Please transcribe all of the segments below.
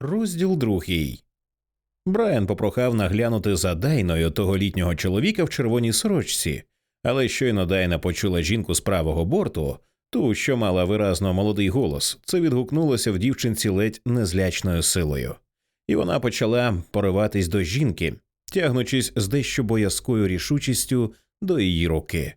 Розділ другий. Брайан попрохав наглянути за Дайною того літнього чоловіка в червоній сорочці, але щойно Дайна почула жінку з правого борту, ту, що мала виразно молодий голос, це відгукнулося в дівчинці ледь незлячною силою, і вона почала пориватись до жінки, тягнучись з дещо боязкою рішучістю до її руки.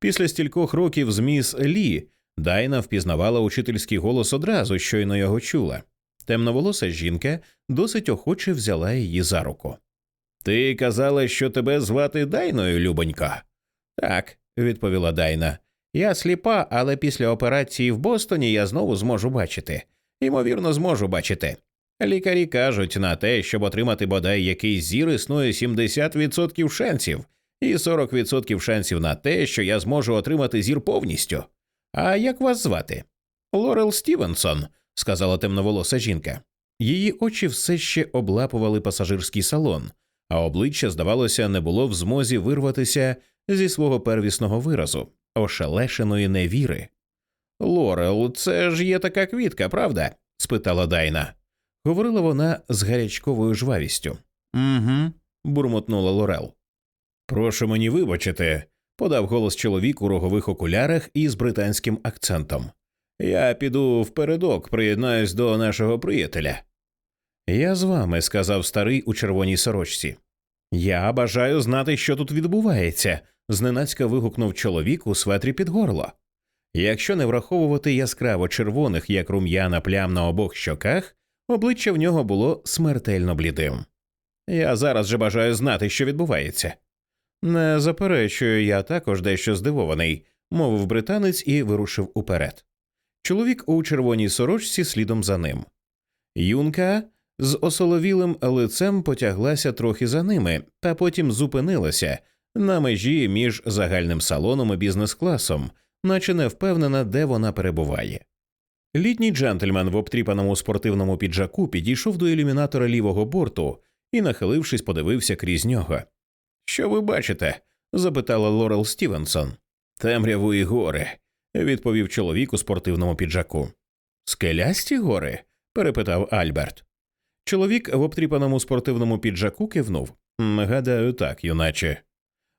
Після стількох років з міс Лі Дайна впізнавала учительський голос одразу, щойно його чула. Темноволоса жінка досить охоче взяла її за руку. Ти казала, що тебе звати Дайною, Любонько?» Так, відповіла Дайна. Я сліпа, але після операції в Бостоні я знову зможу бачити. Ймовірно, зможу бачити. Лікарі кажуть, на те, щоб отримати бодай якийсь зір, існує 70% шансів, і 40% шансів на те, що я зможу отримати зір повністю. А як вас звати? Лорел Стівенсон, сказала темноволоса жінка. Її очі все ще облапували пасажирський салон, а обличчя, здавалося, не було в змозі вирватися зі свого первісного виразу, ошелешеної невіри. Лорел, це ж є така квітка, правда? спитала Дайна. Говорила вона з гарячковою жвавістю. Угу, бурмотнула Лорел. Прошу мені вибачити, подав голос чоловік у рогових окулярах із британським акцентом. Я піду впередок, приєднаюсь до нашого приятеля. Я з вами, сказав старий у червоній сорочці. Я бажаю знати, що тут відбувається, зненацька вигукнув чоловік у светрі під горло. Якщо не враховувати яскраво червоних, як рум'яна плям на обох щоках, обличчя в нього було смертельно блідим. Я зараз же бажаю знати, що відбувається. Не заперечую, я також дещо здивований, мовив британець і вирушив уперед. Чоловік у червоній сорочці слідом за ним. Юнка з осоловілим лицем потяглася трохи за ними, та потім зупинилася на межі між загальним салоном і бізнес-класом, наче не впевнена, де вона перебуває. Літній джентльмен в обтріпаному спортивному піджаку підійшов до ілюмінатора лівого борту і, нахилившись, подивився крізь нього. Що ви бачите? запитала Лорел Стівенсон. Темряву і гори, відповів чоловік у спортивному піджаку. Скелясті гори? перепитав Альберт. Чоловік в обтріпаному спортивному піджаку кивнув. Гадаю, так, юначе.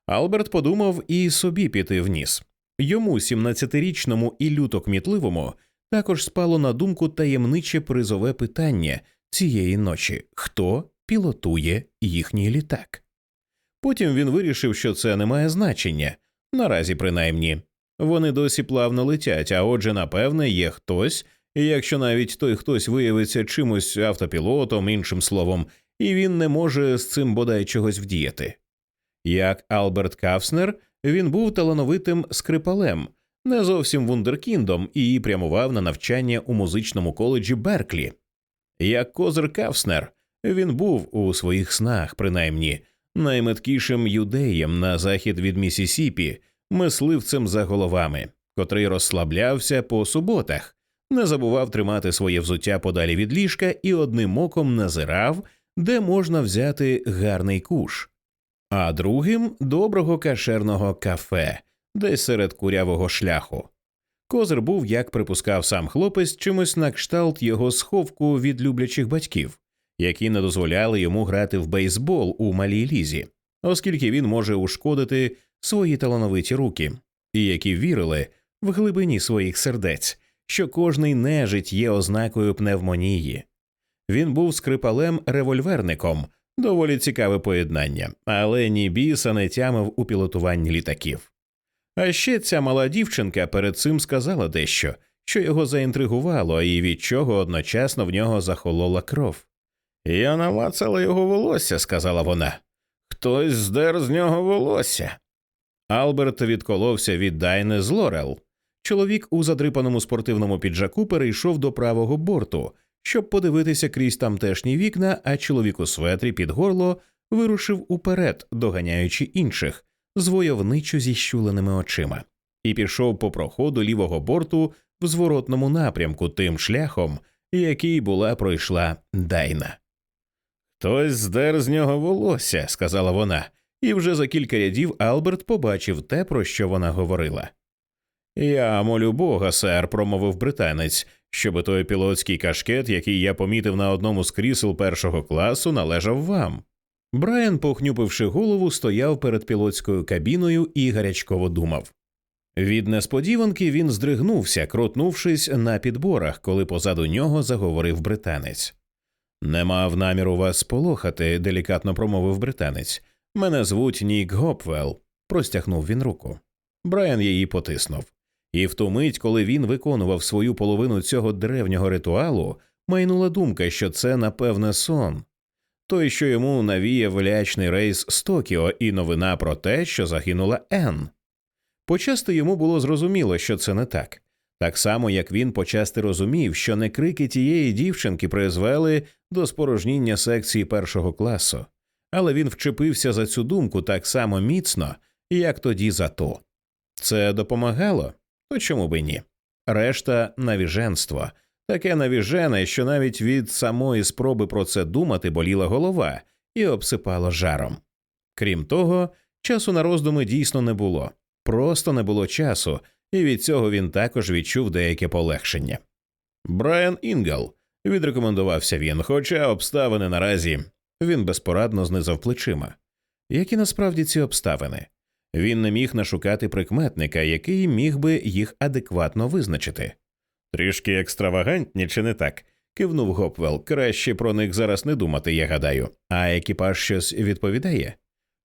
Алберт подумав і собі піти вниз. Йому, 17-річному і люто кмітливому, також спало на думку таємниче призове питання цієї ночі хто пілотує їхній літак. Потім він вирішив, що це не має значення, наразі принаймні. Вони досі плавно летять, а отже, напевне, є хтось, якщо навіть той хтось виявиться чимось автопілотом, іншим словом, і він не може з цим бодай чогось вдіяти. Як Алберт Кавснер, він був талановитим скрипалем, не зовсім вундеркіндом і прямував на навчання у музичному коледжі Берклі. Як Козир Кавснер, він був у своїх снах, принаймні, найметкішим юдеєм на захід від Місісіпі, мисливцем за головами, котрий розслаблявся по суботах, не забував тримати своє взуття подалі від ліжка і одним оком назирав, де можна взяти гарний куш, а другим доброго кашерного кафе, десь серед курявого шляху. Козир був, як припускав сам хлопець, чимось на кшталт його сховку від люблячих батьків, які не дозволяли йому грати в бейсбол у малій лізі, оскільки він може ушкодити свої талановиті руки, і які вірили в глибині своїх сердець, що кожний нежить є ознакою пневмонії. Він був скрипалем револьверником, доволі цікаве поєднання, але ні біса не тямив у пілотуванні літаків. А ще ця мала дівчинка перед цим сказала дещо, що його заінтригувало, і від чого одночасно в нього захолола кров. Я намацала його волосся, сказала вона. Хтось здер з нього волосся. Алберт відколовся від Дайни з Лорел. Чоловік у задрипаному спортивному піджаку перейшов до правого борту, щоб подивитися крізь тамтешні вікна, а чоловік у светрі під горло вирушив уперед, доганяючи інших з войовничо зіщуленими очима, і пішов по проходу лівого борту в зворотному напрямку тим шляхом, який була пройшла Дайна. Хтось здер з нього волосся, сказала вона, і вже за кілька рядів Алберт побачив те, про що вона говорила. Я молю бога, сер, промовив британець, щоб той пілотський кашкет, який я помітив на одному з крісел першого класу, належав вам. Брайан, похнюпивши голову, стояв перед пілотською кабіною і гарячково думав. Від несподіванки він здригнувся, крутнувшись на підборах, коли позаду нього заговорив британець. Не мав наміру вас полохати, делікатно промовив британець. Мене звуть Нік Гопвелл. Простягнув він руку. Брайан її потиснув. І в ту мить, коли він виконував свою половину цього древнього ритуалу, майнула думка, що це, напевне, сон. Той, що йому навіяв лячний рейс з Токіо, і новина про те, що загинула Енн. Почасти йому було зрозуміло, що це не так. Так само, як він почасти розумів, що не крики тієї дівчинки призвели до спорожніння секції першого класу, але він вчепився за цю думку так само міцно, як тоді за то. Це допомагало? То чому би ні? Решта навіженство, таке навіжене, що навіть від самої спроби про це думати боліла голова і обсипало жаром. Крім того, часу на роздуми дійсно не було, просто не було часу, і від цього він також відчув деяке полегшення. Брайан Інгал, відрекомендувався він, хоча обставини наразі він безпорадно знизав плечима. Які насправді ці обставини? Він не міг нашукати прикметника, який міг би їх адекватно визначити. Трішки екстравагантні, чи не так? кивнув Гопвелл. Краще про них зараз не думати, я гадаю. А екіпаж щось відповідає?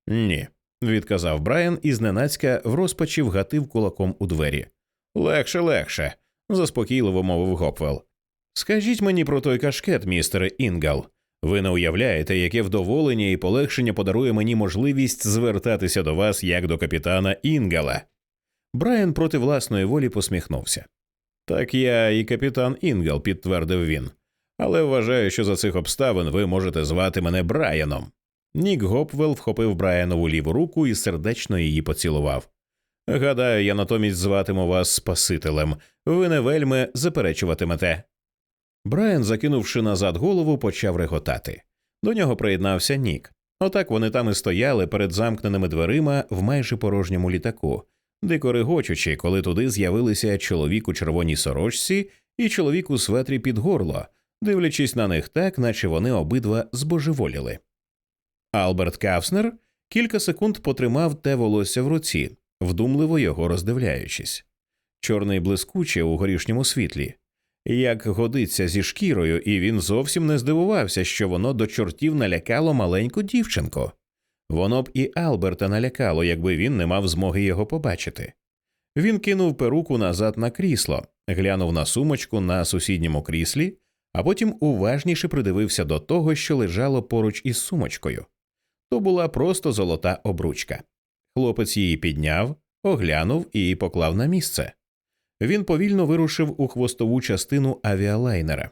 Ні, відказав Брайан і зненацька в розпачі вгатив кулаком у двері. Легше, легше, заспокійливо мовив Гопвелл. Скажіть мені про той кашкет, містере Інгал. Ви не уявляєте, яке вдоволення і полегшення подарує мені можливість звертатися до вас як до капітана Інгала. Брайан проти власної волі посміхнувся. Так я і капітан Інгал, підтвердив він, але вважаю, що за цих обставин ви можете звати мене Брайаном. Нік Гопвелл вхопив Брайанову ліву руку і сердечно її поцілував. Гадаю, я натомість зватиму вас Спасителем. Ви не вельми заперечуватимете. Брайан, закинувши назад голову, почав реготати. До нього приєднався Нік. Отак вони там і стояли перед замкненими дверима в майже порожньому літаку, дико регочучи, коли туди з'явилися чоловік у червоній сорочці і чоловік у светрі під горло, дивлячись на них так, наче вони обидва збожеволіли. Алберт Кавснер кілька секунд потримав те волосся в руці, вдумливо його роздивляючись. Чорний блискуче у горішньому світлі, як годиться зі шкірою, і він зовсім не здивувався, що воно до чортів налякало маленьку дівчинку. Воно б і Алберта налякало, якби він не мав змоги його побачити. Він кинув перуку назад на крісло, глянув на сумочку на сусідньому кріслі, а потім уважніше придивився до того, що лежало поруч із сумочкою. То була просто золота обручка. Хлопець її підняв, оглянув і поклав на місце. Він повільно вирушив у хвостову частину авіалайнера.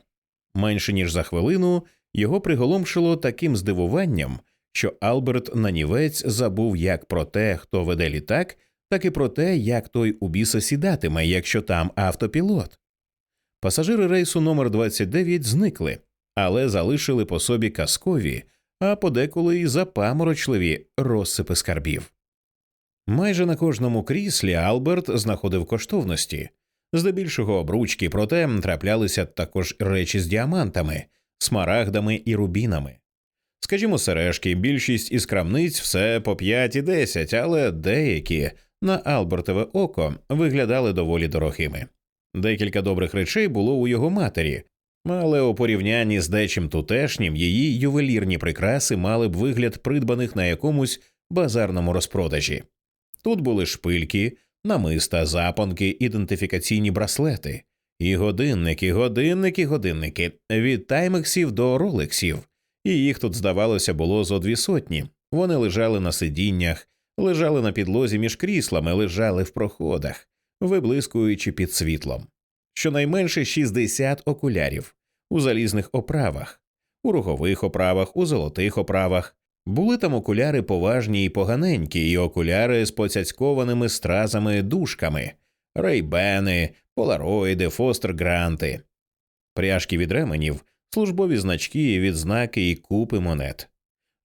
Менше ніж за хвилину його приголомшило таким здивуванням, що Алберт Нанівець забув як про те, хто веде літак, так і про те, як той у біса сідатиме, якщо там автопілот. Пасажири рейсу номер 29 зникли, але залишили по собі казкові, а подеколи й запаморочливі розсипи скарбів. Майже на кожному кріслі Алберт знаходив коштовності, здебільшого обручки, проте траплялися також речі з діамантами, смарагдами і рубінами. Скажімо, сережки, більшість із крамниць все по 5 і 10, але деякі на Албертове око виглядали доволі дорогими. Декілька добрих речей було у його матері, але у порівнянні з дечим тутешнім її ювелірні прикраси мали б вигляд придбаних на якомусь базарному розпродажі. Тут були шпильки, намиста, запонки, ідентифікаційні браслети, і годинники, годинники, годинники від таймексів до ролексів, і їх тут, здавалося, було зо дві сотні. Вони лежали на сидіннях, лежали на підлозі між кріслами, лежали в проходах, виблискуючи під світлом. Щонайменше 60 окулярів у залізних оправах, у рогових оправах, у золотих оправах. Були там окуляри поважні і поганенькі, і окуляри з поцяцькованими стразами дужками, рейбени, полароїди, фостер гранти, пряжки від ременів, службові значки, відзнаки і купи монет.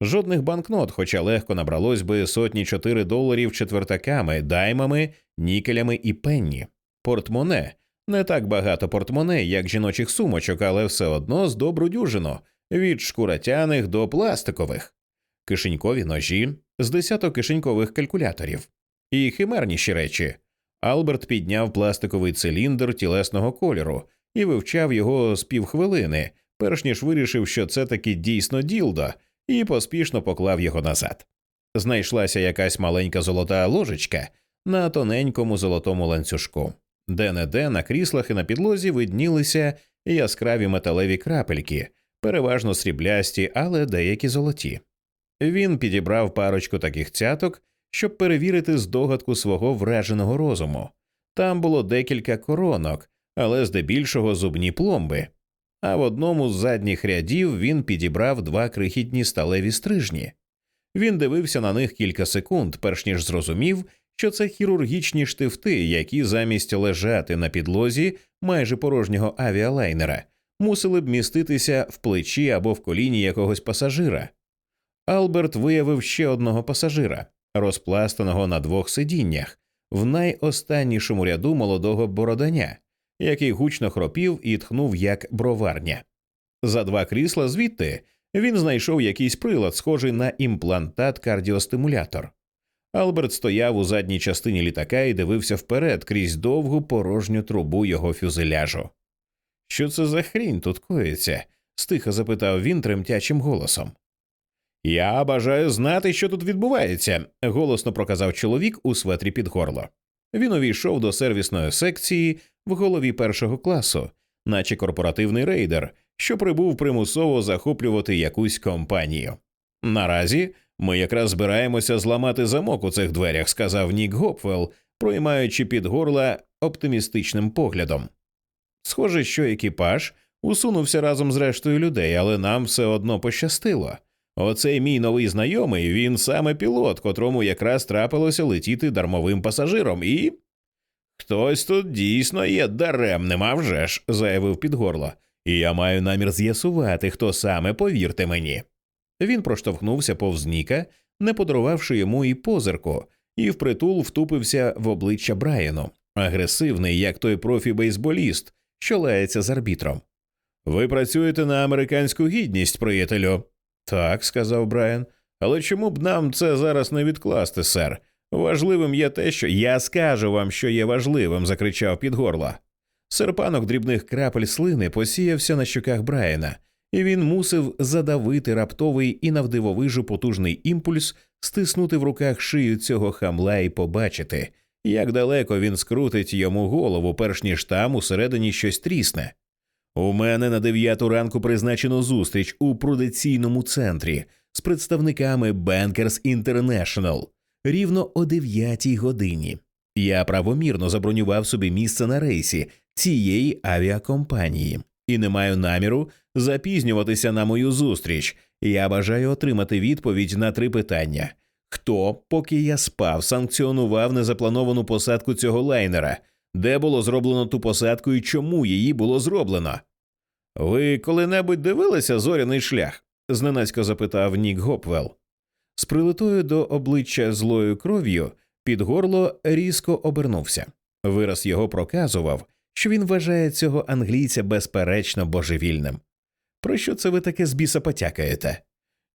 Жодних банкнот, хоча легко набралось би сотні чотири доларів четвертаками, даймами, нікелями і пенні, портмоне, Не так багато портмоне, як жіночих сумочок, але все одно з добру дюжину, від шкуратяних до пластикових, кишенькові ножі, з десяток кишенькових калькуляторів і химерніші речі. Алберт підняв пластиковий циліндр тілесного кольору і вивчав його з півхвилини, перш ніж вирішив, що це таки дійсно ділдо, і поспішно поклав його назад. Знайшлася якась маленька золота ложечка на тоненькому золотому ланцюжку, де не де на кріслах і на підлозі виднілися яскраві металеві крапельки, переважно сріблясті, але деякі золоті. Він підібрав парочку таких цяток, щоб перевірити здогадку свого враженого розуму. Там було декілька коронок, але здебільшого зубні пломби. А в одному з задніх рядів він підібрав два крихітні сталеві стрижні. Він дивився на них кілька секунд, перш ніж зрозумів, що це хірургічні штифти, які замість лежати на підлозі майже порожнього авіалайнера мусили б міститися в плечі або в коліні якогось пасажира. Алберт виявив ще одного пасажира, розпластаного на двох сидіннях, в найостаннішому ряду молодого бороданя, який гучно хропів і тхнув як броварня. За два крісла звідти він знайшов якийсь прилад, схожий на імплантат кардіостимулятор. Алберт стояв у задній частині літака і дивився вперед крізь довгу порожню трубу його фюзеляжу. Що це за хрінь тут коїться? стиха запитав він тремтячим голосом. Я бажаю знати, що тут відбувається, голосно проказав чоловік у светрі під горло. Він увійшов до сервісної секції в голові першого класу, наче корпоративний рейдер, що прибув примусово захоплювати якусь компанію. Наразі ми якраз збираємося зламати замок у цих дверях, сказав Нік Гопвелл, проймаючи під горла оптимістичним поглядом. Схоже, що екіпаж усунувся разом з рештою людей, але нам все одно пощастило. Оцей мій новий знайомий, він саме пілот, котрому якраз трапилося летіти дармовим пасажиром, і. Хтось тут дійсно є даремним, а вже ж, заявив підгорло, і я маю намір з'ясувати, хто саме, повірте мені. Він проштовхнувся повз Ніка, не подарувавши йому і позирку, і впритул втупився в обличчя Брайану, агресивний, як той профі-бейсболіст, що лається з арбітром. Ви працюєте на американську гідність, приятелю. Так, сказав Брайан. Але чому б нам це зараз не відкласти, сер? Важливим є те, що я скажу вам, що є важливим, закричав під горла. Серпанок дрібних крапель слини посіявся на щоках Брайана, і він мусив задавити раптовий і навдивовижу потужний імпульс, стиснути в руках шию цього хамла і побачити, як далеко він скрутить йому голову, перш ніж там усередині щось трісне. У мене на дев'яту ранку призначено зустріч у прудиційному центрі з представниками Bankers International рівно о дев'ятій годині. Я правомірно забронював собі місце на рейсі цієї авіакомпанії і не маю наміру запізнюватися на мою зустріч. Я бажаю отримати відповідь на три питання: хто, поки я спав, санкціонував незаплановану посадку цього лайнера? Де було зроблено ту посадку і чому її було зроблено? Ви коли-небудь дивилися зоряний шлях? зненацько запитав Нік Гопвелл. З прилитою до обличчя злою кров'ю під горло різко обернувся. Вираз його проказував, що він вважає цього англійця безперечно божевільним. Про що це ви таке з біса потякаєте?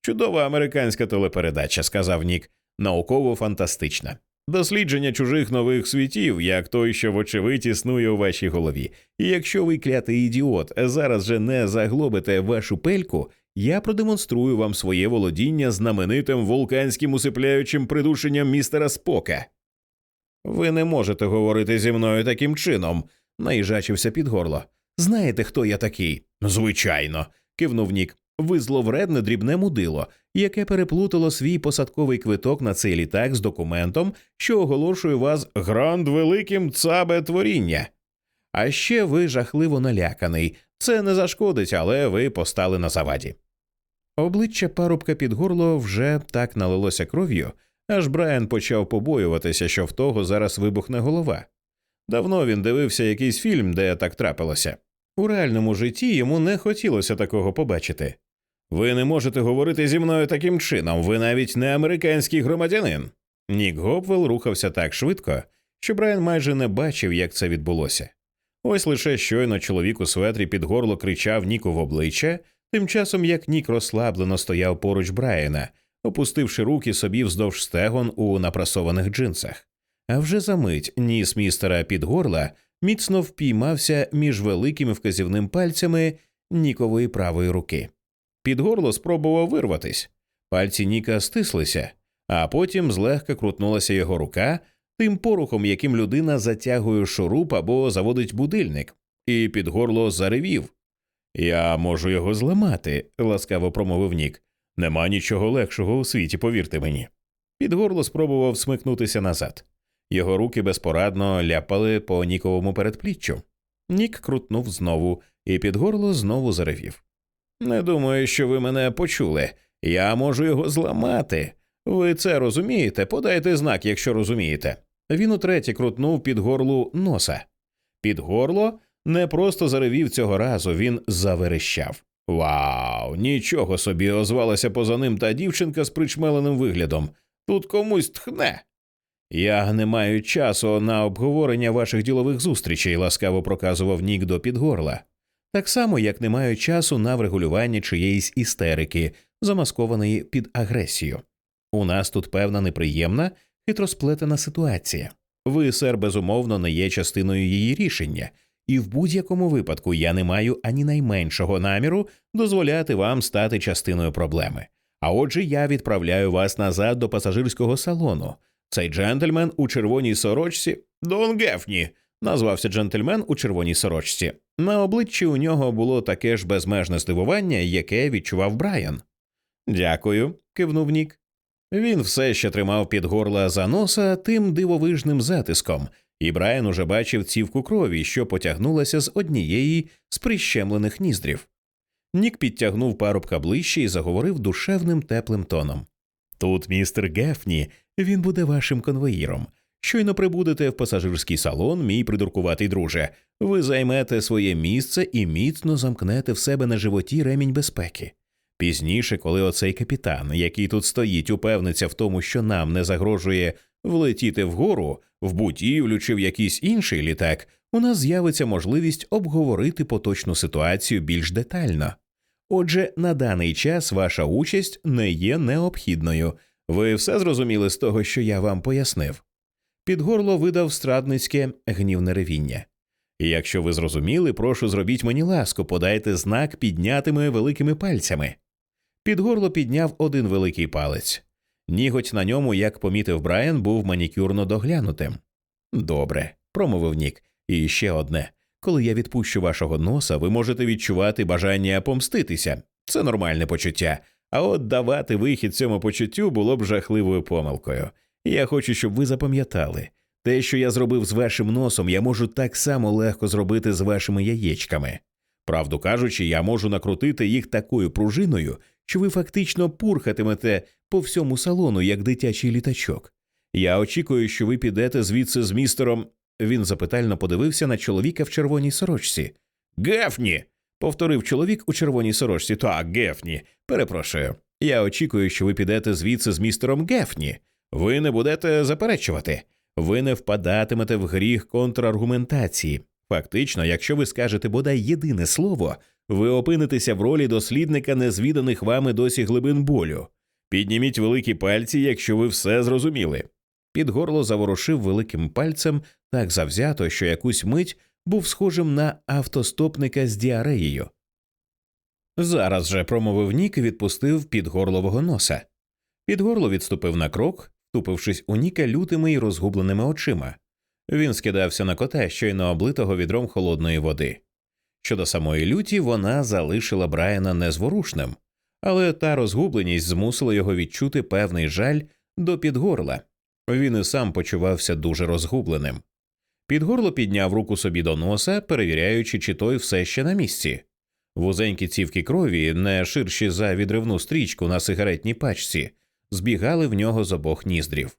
Чудова американська телепередача, сказав Нік, науково фантастична. Дослідження чужих нових світів, як той, що вочевидь існує у вашій голові. І якщо ви клятий ідіот, зараз же не заглобите вашу пельку, я продемонструю вам своє володіння знаменитим вулканським усипляючим придушенням містера Спока. Ви не можете говорити зі мною таким чином, наїжачився під горло. Знаєте, хто я такий? Звичайно, кивнув Нік. Ви зловредне дрібне мудило, яке переплутало свій посадковий квиток на цей літак з документом, що оголошує вас гранд великим цабе творіння. А ще ви жахливо наляканий. Це не зашкодить, але ви постали на заваді. Обличчя парубка під горло вже так налилося кров'ю, аж Брайан почав побоюватися, що в того зараз вибухне голова. Давно він дивився якийсь фільм, де так трапилося. У реальному житті йому не хотілося такого побачити. Ви не можете говорити зі мною таким чином, ви навіть не американський громадянин. Нік Гопвелл рухався так швидко, що Брайан майже не бачив, як це відбулося. Ось лише щойно чоловік у светрі під горло кричав Ніку в обличчя, тим часом як Нік розслаблено стояв поруч Брайана, опустивши руки собі вздовж стегон у напрасованих джинсах. А вже за мить ніс містера під горла міцно впіймався між великими вказівним пальцями Нікової правої руки. Під горло спробував вирватись. Пальці Ніка стислися, а потім злегка крутнулася його рука тим порухом, яким людина затягує шуруп або заводить будильник, і під горло заревів. Я можу його зламати, ласкаво промовив Нік. Нема нічого легшого у світі, повірте мені. Під горло спробував смикнутися назад. Його руки безпорадно ляпали по Ніковому передпліччю. Нік крутнув знову, і під горло знову заревів. Не думаю, що ви мене почули. Я можу його зламати. Ви це розумієте? Подайте знак, якщо розумієте. Він утретє крутнув під горлу носа. Під горло не просто заревів цього разу, він заверещав. Вау, нічого собі озвалася поза ним та дівчинка з причмеленим виглядом. Тут комусь тхне. Я не маю часу на обговорення ваших ділових зустрічей, ласкаво проказував Нік до підгорла. Так само, як не маю часу на врегулювання чиєїсь істерики, замаскованої під агресію. У нас тут певна неприємна, хитросплетена ситуація. Ви, сер, безумовно, не є частиною її рішення, і в будь-якому випадку я не маю ані найменшого наміру дозволяти вам стати частиною проблеми. А отже, я відправляю вас назад до пасажирського салону. Цей джентльмен у червоній сорочці Дон Гефні, назвався джентльмен у червоній сорочці. На обличчі у нього було таке ж безмежне здивування, яке відчував Брайан. Дякую, кивнув Нік. Він все ще тримав під горла за носа тим дивовижним затиском, і Брайан уже бачив цівку крові, що потягнулася з однієї з прищемлених ніздрів. Нік підтягнув парубка ближче і заговорив душевним теплим тоном. Тут містер Гефні, він буде вашим конвоїром. Щойно прибудете в пасажирський салон, мій придуркуватий друже, ви займете своє місце і міцно замкнете в себе на животі ремінь безпеки. Пізніше, коли оцей капітан, який тут стоїть, упевниться в тому, що нам не загрожує влетіти вгору, в будівлю чи в якийсь інший літак, у нас з'явиться можливість обговорити поточну ситуацію більш детально. Отже, на даний час ваша участь не є необхідною. Ви все зрозуміли з того, що я вам пояснив. Під горло видав страдницьке гнівне ревіння. Якщо ви зрозуміли, прошу зробіть мені ласку, подайте знак піднятими великими пальцями. Під горло підняв один великий палець. Ніготь на ньому, як помітив Брайан, був манікюрно доглянутим. Добре, промовив Нік. І ще одне. Коли я відпущу вашого носа, ви можете відчувати бажання помститися. Це нормальне почуття. А от давати вихід цьому почуттю було б жахливою помилкою. Я хочу, щоб ви запам'ятали те, що я зробив з вашим носом, я можу так само легко зробити з вашими яєчками. Правду кажучи, я можу накрутити їх такою пружиною, що ви фактично пурхатимете по всьому салону, як дитячий літачок. Я очікую, що ви підете звідси з містером. Він запитально подивився на чоловіка в червоній сорочці. Гефні. повторив чоловік у червоній сорочці. Так, Гефні. Перепрошую. Я очікую, що ви підете звідси з містером Гефні. Ви не будете заперечувати. Ви не впадатимете в гріх контраргументації. Фактично, якщо ви скажете бодай єдине слово, ви опинитеся в ролі дослідника незвіданих вами досі глибин болю. Підніміть великі пальці, якщо ви все зрозуміли. Під горло заворушив великим пальцем так завзято, що якусь мить був схожим на автостопника з діареєю. Зараз же, промовив Нік і відпустив під горлового носа. Під горло відступив на крок, втупившись у Ніка лютими й розгубленими очима. Він скидався на кота, щойно облитого відром холодної води. Щодо самої люті, вона залишила Брайана незворушним, але та розгубленість змусила його відчути певний жаль до підгорла. Він і сам почувався дуже розгубленим. Підгорло підняв руку собі до носа, перевіряючи, чи той все ще на місці. Вузенькі цівки крові, не ширші за відривну стрічку на сигаретній пачці, збігали в нього з обох ніздрів.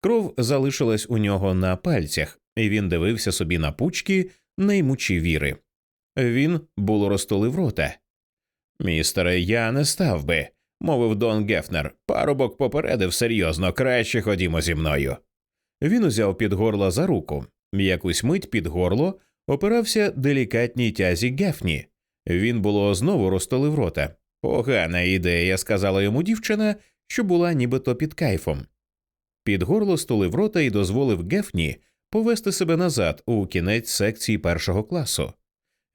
Кров залишилась у нього на пальцях, і він дивився собі на пучки, не ймучи віри. Він було розтулив рота. Містере, я не став би, мовив Дон Гефнер. Парубок попередив серйозно, краще ходімо зі мною. Він узяв під горло за руку. Якусь мить під горло опирався делікатній тязі Гефні. Він було знову розтолив рота. Погана ідея, сказала йому дівчина, що була нібито під кайфом. Під горло стулив рота і дозволив Гефні повести себе назад у кінець секції першого класу.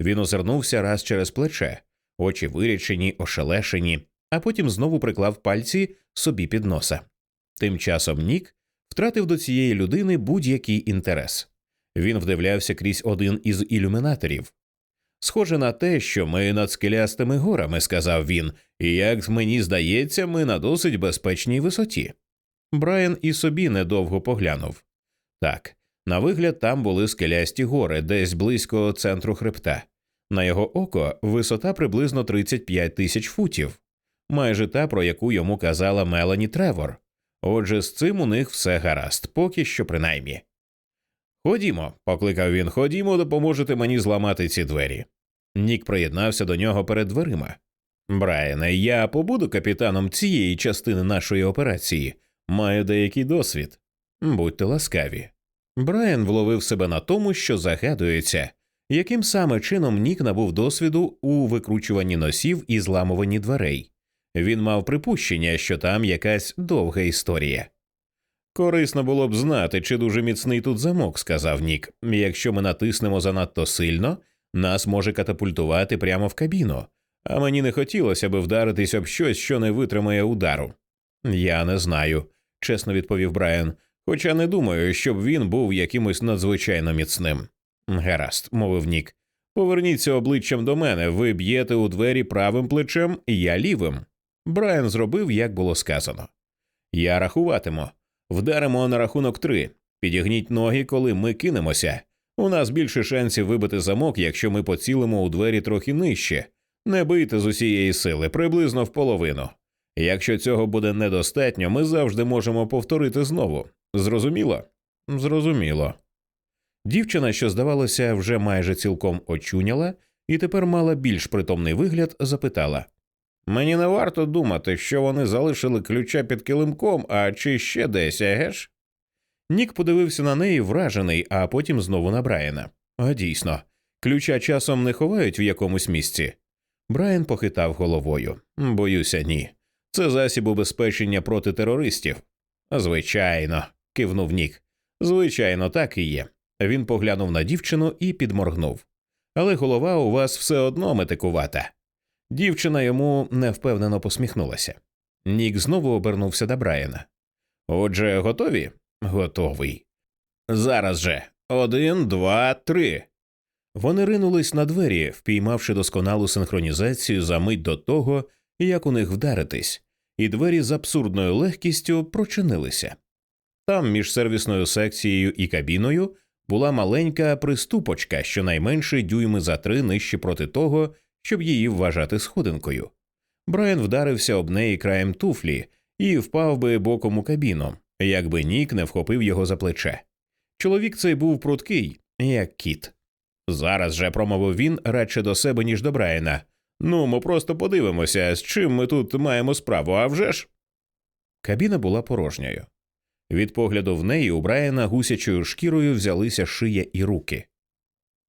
Він озирнувся раз через плече, очі вирічені, ошелешені, а потім знову приклав пальці собі під носа. Тим часом Нік втратив до цієї людини будь-який інтерес. Він вдивлявся крізь один із ілюмінаторів. Схоже на те, що ми над скелястими горами, сказав він, і як мені здається, ми на досить безпечній висоті. Брайан і собі недовго поглянув. Так, на вигляд, там були скелясті гори, десь близько центру хребта. На його око висота приблизно 35 тисяч футів, майже та, про яку йому казала Мелані Тревор. Отже, з цим у них все гаразд, поки що принаймні. Ходімо, покликав він, ходімо, допоможете мені зламати ці двері. Нік приєднався до нього перед дверима. Брайане, я побуду капітаном цієї частини нашої операції, маю деякий досвід. Будьте ласкаві. Брайан вловив себе на тому, що загадується, яким саме чином Нік набув досвіду у викручуванні носів і зламуванні дверей. Він мав припущення, що там якась довга історія. Корисно було б знати, чи дуже міцний тут замок, сказав Нік. Якщо ми натиснемо занадто сильно, нас може катапультувати прямо в кабіну, а мені не хотілося би вдаритись об щось, що не витримає удару. Я не знаю, чесно відповів Брайан, хоча не думаю, щоб він був якимось надзвичайно міцним. Гаразд, мовив Нік. Поверніться обличчям до мене, ви б'єте у двері правим плечем, я лівим. Брайан зробив, як було сказано. Я рахуватиму. Вдаримо на рахунок три. Підігніть ноги, коли ми кинемося. У нас більше шансів вибити замок, якщо ми поцілимо у двері трохи нижче. Не бийте з усієї сили, приблизно в половину. Якщо цього буде недостатньо, ми завжди можемо повторити знову. Зрозуміло? Зрозуміло. Дівчина, що, здавалося, вже майже цілком очуняла, і тепер мала більш притомний вигляд, запитала Мені не варто думати, що вони залишили ключа під килимком, а чи ще десь, егеш? Нік подивився на неї вражений, а потім знову на Брайана. А дійсно, ключа часом не ховають в якомусь місці. Брайан похитав головою. Боюся, ні. Це засіб убезпечення проти терористів. Звичайно, кивнув Нік. Звичайно, так і є. Він поглянув на дівчину і підморгнув. Але голова у вас все одно метикувата. Дівчина йому невпевнено посміхнулася. Нік знову обернувся до Брайана. Отже, готові? Готовий. Зараз же. Один, два, три. Вони ринулись на двері, впіймавши досконалу синхронізацію за мить до того, як у них вдаритись, і двері з абсурдною легкістю прочинилися. Там, між сервісною секцією і кабіною, була маленька приступочка, щонайменше дюйми за три нижче проти того, щоб її вважати сходинкою. Брайан вдарився об неї краєм туфлі і впав би боком у кабіну, якби Нік не вхопив його за плече. Чоловік цей був пруткий, як кіт. Зараз же промовив він радше до себе, ніж до Брайана. Ну, ми просто подивимося, з чим ми тут маємо справу, а вже ж?» Кабіна була порожньою. Від погляду в неї у Брайана гусячою шкірою взялися шия і руки.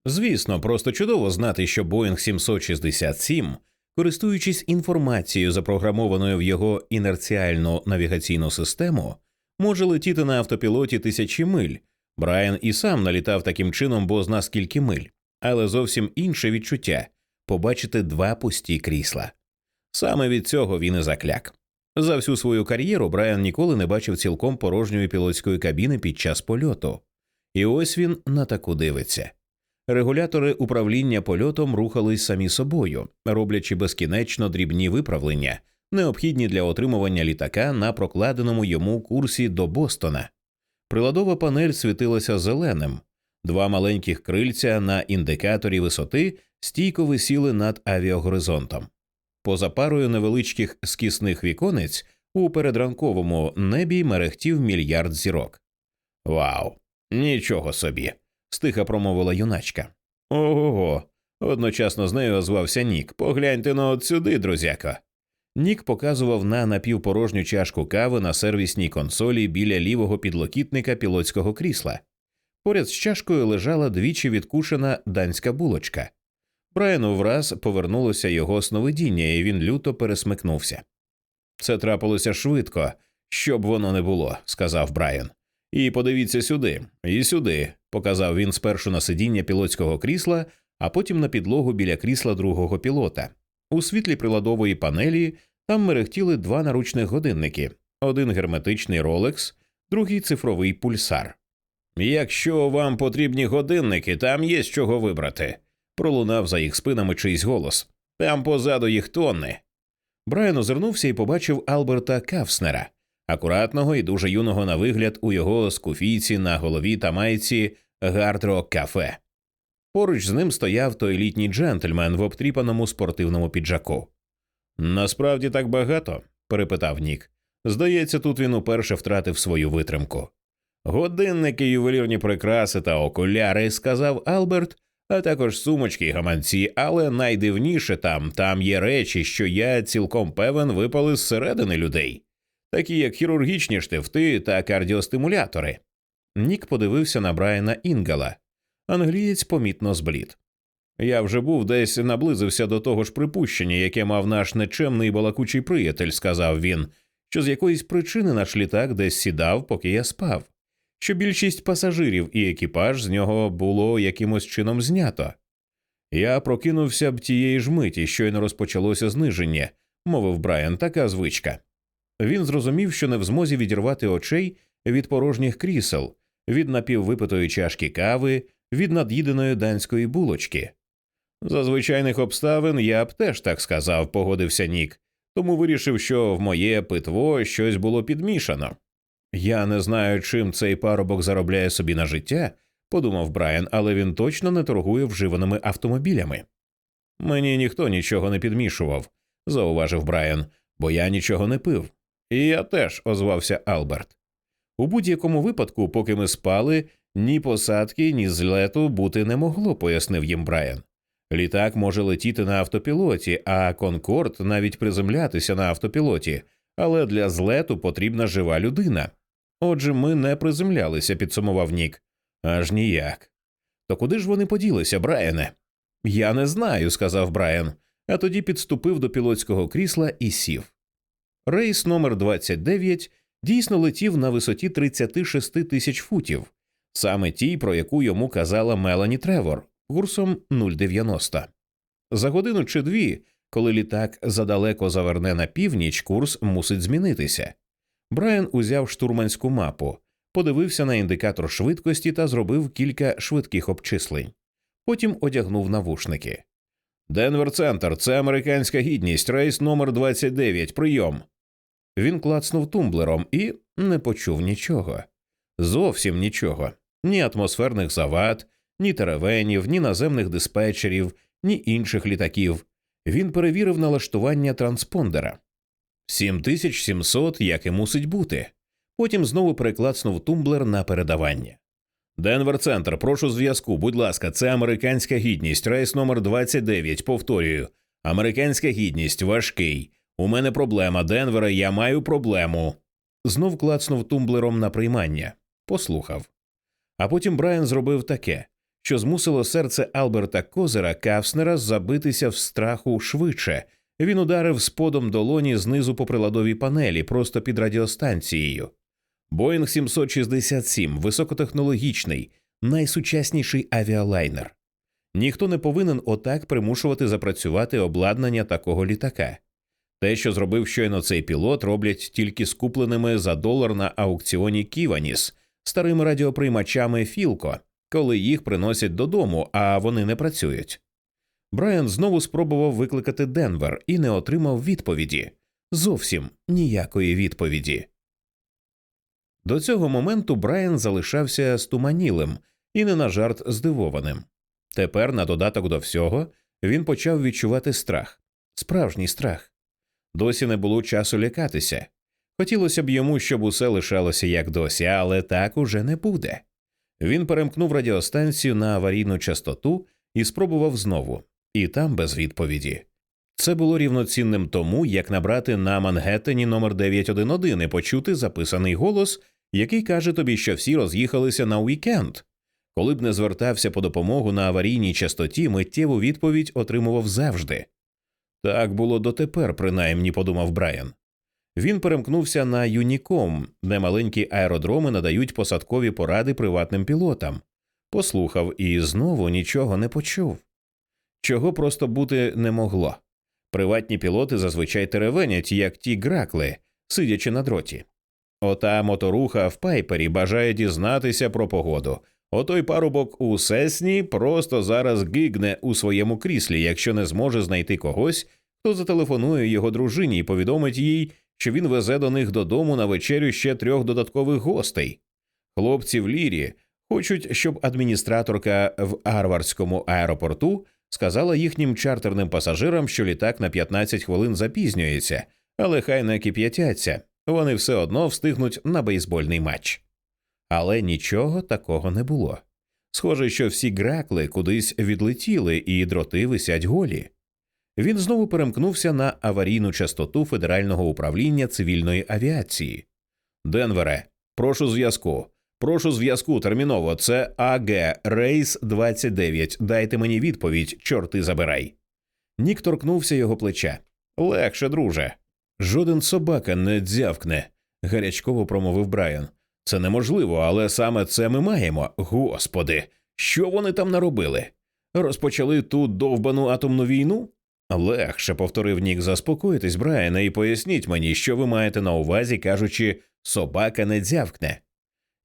Звісно, просто чудово знати, що Боїнг 767, користуючись інформацією, запрограмованою в його інерціальну навігаційну систему, може летіти на автопілоті тисячі миль. Брайан і сам налітав таким чином, бо зна скільки миль, але зовсім інше відчуття побачити два пусті крісла. Саме від цього він і закляк. За всю свою кар'єру Брайан ніколи не бачив цілком порожньої пілотської кабіни під час польоту, і ось він на таку дивиться. Регулятори управління польотом рухались самі собою, роблячи безкінечно дрібні виправлення, необхідні для отримування літака на прокладеному йому курсі до Бостона. Приладова панель світилася зеленим, два маленьких крильця на індикаторі висоти стійко висіли над авіагоризонтом. Поза парою невеличких скісних віконець у передранковому небі мерехтів мільярд зірок. Вау, нічого собі! Стиха промовила юначка. Ого. го Одночасно з нею озвався Нік. Погляньте на от сюди, друзяко. Нік показував на напівпорожню чашку кави на сервісній консолі біля лівого підлокітника пілотського крісла. Поряд з чашкою лежала двічі відкушена данська булочка. Брайану враз повернулося його сновидіння, і він люто пересмикнувся. Це трапилося швидко, щоб воно не було, сказав Брайан. І подивіться сюди, і сюди, показав він спершу на сидіння пілотського крісла, а потім на підлогу біля крісла другого пілота. У світлі приладової панелі там мерехтіли два наручних годинники: один герметичний Rolex, другий цифровий пульсар. Якщо вам потрібні годинники, там є з чого вибрати, пролунав за їх спинами чийсь голос. Там позаду їх тонни. Брайан озирнувся і побачив Алберта Кавснера, акуратного і дуже юного на вигляд у його скуфійці на голові та майці Гардро кафе. Поруч з ним стояв той літній джентльмен в обтріпаному спортивному піджаку. Насправді так багато? перепитав Нік. Здається, тут він уперше втратив свою витримку. Годинники, ювелірні прикраси та окуляри, сказав Алберт, а також сумочки й гаманці, але найдивніше там там є речі, що я цілком певен випали зсередини людей, такі як хірургічні штифти та кардіостимулятори. Нік подивився на Брайана Інгела. Англієць помітно зблід. Я вже був десь наблизився до того ж припущення, яке мав наш нечемний балакучий приятель, сказав він, що з якоїсь причини наш літак десь сідав, поки я спав, що більшість пасажирів і екіпаж з нього було якимось чином знято. Я прокинувся б тієї ж миті, щойно розпочалося зниження, мовив Брайан, така звичка. Він зрозумів, що не в змозі відірвати очей від порожніх крісел, від напіввипитої чашки кави, від над'їденої данської булочки. За звичайних обставин я б теж так сказав, погодився Нік, тому вирішив, що в моє питво щось було підмішано. Я не знаю, чим цей парубок заробляє собі на життя, подумав Брайан, але він точно не торгує вживаними автомобілями. Мені ніхто нічого не підмішував, зауважив Брайан, бо я нічого не пив. І я теж, озвався Алберт. У будь-якому випадку, поки ми спали, ні посадки, ні злету бути не могло, пояснив їм Брайан. Літак може летіти на автопілоті, а Конкорд навіть приземлятися на автопілоті, але для злету потрібна жива людина. Отже, ми не приземлялися, підсумував Нік. Аж ніяк. То куди ж вони поділися, Брайане? Я не знаю, сказав Брайан, а тоді підступив до пілотського крісла і сів. Рейс номер 29 дійсно летів на висоті 36 тисяч футів, саме тій, про яку йому казала Мелані Тревор, курсом 0,90. За годину чи дві, коли літак задалеко заверне на північ, курс мусить змінитися. Брайан узяв штурманську мапу, подивився на індикатор швидкості та зробив кілька швидких обчислень. Потім одягнув навушники. Денвер Центр, це американська гідність, рейс номер 29, прийом. Він клацнув тумблером і не почув нічого. Зовсім нічого. Ні атмосферних завад, ні теревенів, ні наземних диспетчерів, ні інших літаків. Він перевірив налаштування транспондера 7700, як і мусить бути. Потім знову переклацнув тумблер на передавання. Денвер Центр, прошу зв'язку. Будь ласка, це американська гідність, рейс номер 29, Повторюю, американська гідність важкий. У мене проблема, Денвера, я маю проблему. Знов клацнув тумблером на приймання, послухав. А потім Брайан зробив таке, що змусило серце Алберта Козера Кавснера забитися в страху швидше. Він ударив сподом долоні знизу по приладовій панелі, просто під радіостанцією. Боїнг 767 високотехнологічний, найсучасніший авіалайнер. Ніхто не повинен отак примушувати запрацювати обладнання такого літака. Те, що зробив щойно цей пілот, роблять тільки скупленими за долар на аукціоні Ківаніс старими радіоприймачами Філко, коли їх приносять додому, а вони не працюють. Брайан знову спробував викликати Денвер і не отримав відповіді зовсім ніякої відповіді. До цього моменту Брайан залишався стуманілим і не на жарт здивованим. Тепер, на додаток до всього, він почав відчувати страх, справжній страх. Досі не було часу лякатися. Хотілося б йому, щоб усе лишалося як досі, але так уже не буде. Він перемкнув радіостанцію на аварійну частоту і спробував знову, і там без відповіді. Це було рівноцінним тому, як набрати на Мангеттені номер 911 і почути записаний голос, який каже тобі, що всі роз'їхалися на уікенд. Коли б не звертався по допомогу на аварійній частоті, миттєву відповідь отримував завжди. Так було дотепер, принаймні, подумав Брайан. Він перемкнувся на Юніком, де маленькі аеродроми надають посадкові поради приватним пілотам, послухав і знову нічого не почув. Чого просто бути не могло. Приватні пілоти зазвичай теревенять, як ті гракли, сидячи на дроті. Ота моторуха в пайпері бажає дізнатися про погоду. Отой парубок у сесні просто зараз гигне у своєму кріслі, якщо не зможе знайти когось, хто зателефонує його дружині і повідомить їй, що він везе до них додому на вечерю ще трьох додаткових гостей. Хлопці в лірі хочуть, щоб адміністраторка в Арвардському аеропорту сказала їхнім чартерним пасажирам, що літак на 15 хвилин запізнюється, але хай не кип'ятяться, вони все одно встигнуть на бейсбольний матч. Але нічого такого не було. Схоже, що всі гракли кудись відлетіли, і дроти висять голі. Він знову перемкнувся на аварійну частоту Федерального управління цивільної авіації. Денвере, прошу зв'язку. Прошу зв'язку терміново. Це АГ Рейс 29. Дайте мені відповідь, чорти забирай. Нік торкнувся його плеча. Легше, друже. Жоден собака не дзявкне, гарячково промовив Брайан. Це неможливо, але саме це ми маємо. Господи, що вони там наробили? Розпочали ту довбану атомну війну? Легше повторив Нік, заспокойтесь, Брайане, і поясніть мені, що ви маєте на увазі, кажучи, собака не дзявкне.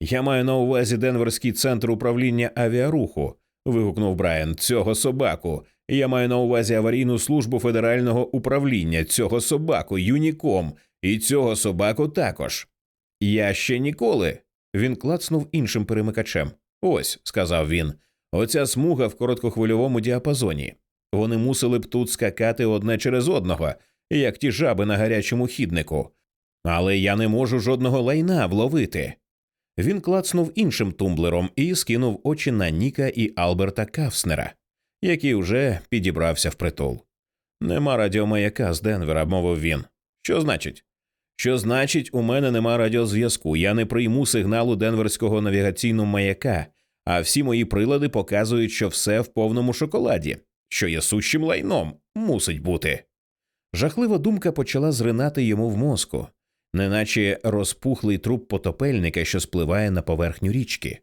Я маю на увазі Денверський центр управління авіаруху. вигукнув Брайан, цього собаку. Я маю на увазі аварійну службу федерального управління, цього собаку, Юніком, і цього собаку також. Я ще ніколи. Він клацнув іншим перемикачем. Ось, сказав він, оця смуга в короткохвильовому діапазоні. Вони мусили б тут скакати одне через одного, як ті жаби на гарячому хіднику. Але я не можу жодного лайна вловити. Він клацнув іншим тумблером і скинув очі на Ніка і Алберта Кавснера, який уже підібрався в притул. Нема радіомаяка з Денвера, мовив він. Що значить? Що значить, у мене нема радіозв'язку, я не прийму сигналу денверського навігаційного маяка, а всі мої прилади показують, що все в повному шоколаді, що є сущим лайном, мусить бути. Жахлива думка почала зринати йому в мозку, неначе розпухлий труп потопельника, що спливає на поверхню річки.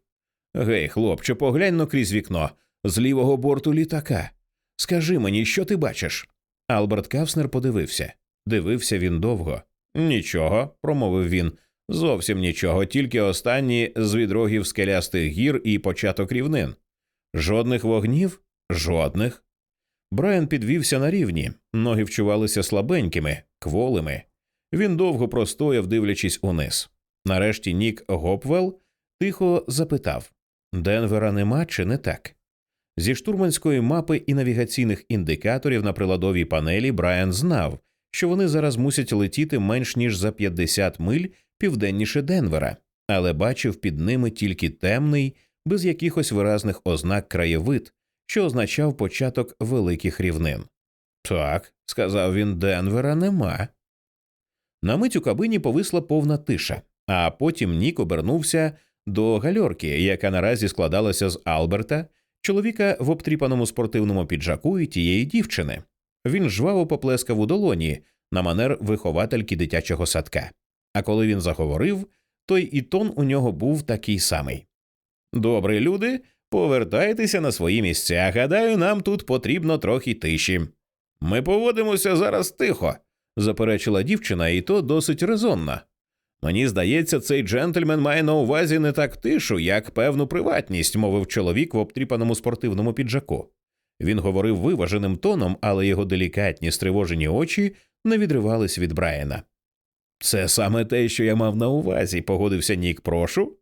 Гей, хлопче, поглянь но крізь вікно з лівого борту літака. Скажи мені, що ти бачиш? Алберт Кавснер подивився. Дивився він довго. Нічого, промовив він. Зовсім нічого, тільки останні з відрогів скелястих гір і початок рівнин. Жодних вогнів? Жодних. Брайан підвівся на рівні, ноги вчувалися слабенькими, кволими. Він довго простояв, дивлячись униз. Нарешті Нік Гопвелл тихо запитав Денвера нема чи не так? Зі штурманської мапи і навігаційних індикаторів на приладовій панелі Брайан знав, що вони зараз мусять летіти менш ніж за 50 миль південніше Денвера, але бачив під ними тільки темний, без якихось виразних ознак краєвид, що означав початок великих рівнин. Так, сказав він, Денвера нема. На мить у кабині повисла повна тиша, а потім Нік обернувся до гальорки, яка наразі складалася з Алберта, чоловіка в обтріпаному спортивному піджаку і тієї дівчини. Він жваво поплескав у долоні на манер виховательки дитячого садка. А коли він заговорив, той і тон у нього був такий самий. Добре, люди, повертайтеся на свої місця. Гадаю, нам тут потрібно трохи тиші. Ми поводимося зараз тихо, заперечила дівчина, і то досить резонно. Мені здається, цей джентльмен має на увазі не так тишу, як певну приватність, мовив чоловік в обтріпаному спортивному піджаку. Він говорив виваженим тоном, але його делікатні стривожені очі не відривались від Брайана. Це саме те, що я мав на увазі, погодився Нік, прошу.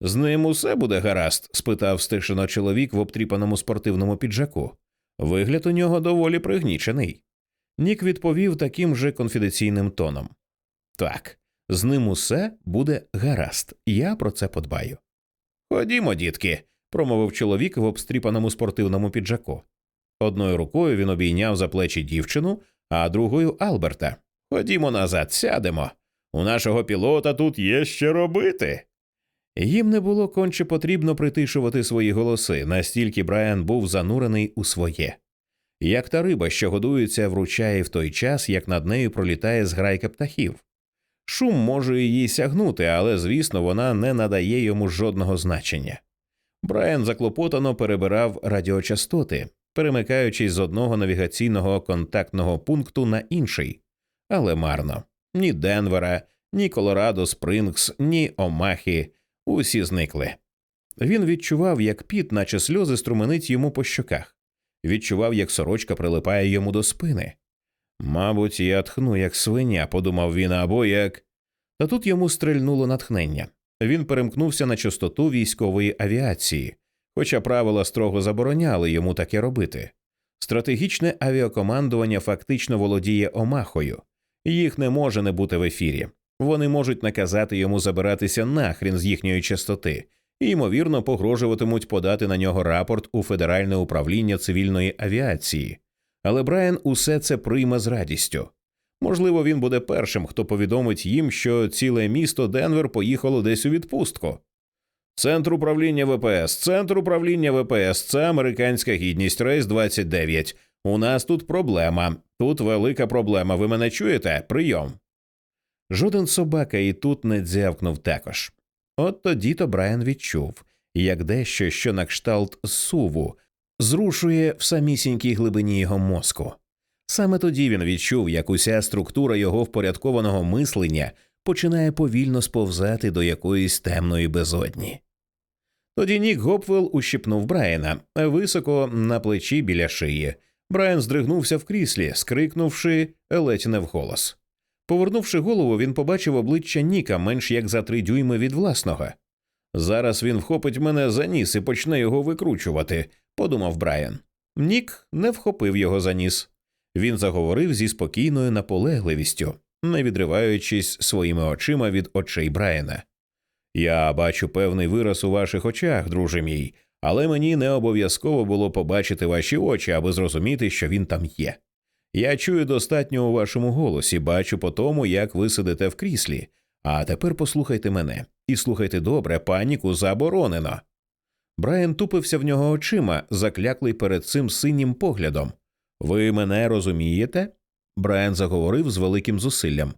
З ним усе буде гаразд? спитав стишено чоловік в обтріпаному спортивному піджаку. Вигляд у нього доволі пригнічений. Нік відповів таким же конфіденційним тоном Так, з ним усе буде гаразд, я про це подбаю. Ходімо, дітки, промовив чоловік в обстріпаному спортивному піджаку. Одною рукою він обійняв за плечі дівчину, а другою Алберта. Ходімо назад, сядемо. У нашого пілота тут є що робити. Їм не було конче потрібно притишувати свої голоси, настільки Брайан був занурений у своє. Як та риба, що годується, вручає в той час, як над нею пролітає зграйка птахів. Шум може її сягнути, але, звісно, вона не надає йому жодного значення. Брайан заклопотано перебирав радіочастоти, перемикаючись з одного навігаційного контактного пункту на інший, але марно ні Денвера, ні Колорадо Спрингс, ні Омахи усі зникли. Він відчував, як піт, наче сльози струменить йому по щоках, відчував, як сорочка прилипає йому до спини. Мабуть, я тхну, як свиня, подумав він, або як. Та тут йому стрельнуло натхнення. Він перемкнувся на частоту військової авіації, хоча правила строго забороняли йому таке робити. Стратегічне авіакомандування фактично володіє омахою, їх не може не бути в ефірі. Вони можуть наказати йому забиратися нахрін з їхньої частоти і, ймовірно, погрожуватимуть подати на нього рапорт у Федеральне управління цивільної авіації. Але Брайан усе це прийме з радістю. Можливо, він буде першим, хто повідомить їм, що ціле місто Денвер поїхало десь у відпустку. Центр управління ВПС, центр управління ВПС, це Американська гідність, рейс 29. У нас тут проблема. Тут велика проблема. Ви мене чуєте? Прийом. Жоден собака і тут не дзявкнув також. От тоді то Брайан відчув, як дещо, що на кшталт суву, зрушує в самісінькій глибині його мозку. Саме тоді він відчув, як уся структура його впорядкованого мислення починає повільно сповзати до якоїсь темної безодні. Тоді Нік Гопвелл ущипнув Брайана високо на плечі біля шиї. Брайан здригнувся в кріслі, скрикнувши ледь не вголос. Повернувши голову, він побачив обличчя Ніка менш як за три дюйми від власного. Зараз він вхопить мене за ніс і почне його викручувати, подумав Брайан. Нік не вхопив його за ніс. Він заговорив зі спокійною наполегливістю, не відриваючись своїми очима від очей Брайана. Я бачу певний вираз у ваших очах, друже мій, але мені не обов'язково було побачити ваші очі, аби зрозуміти, що він там є. Я чую достатньо у вашому голосі, бачу по тому, як ви сидите в кріслі. А тепер послухайте мене і слухайте добре, паніку заборонено. Брайан тупився в нього очима, закляклий перед цим синім поглядом. Ви мене розумієте? Брайан заговорив з великим зусиллям.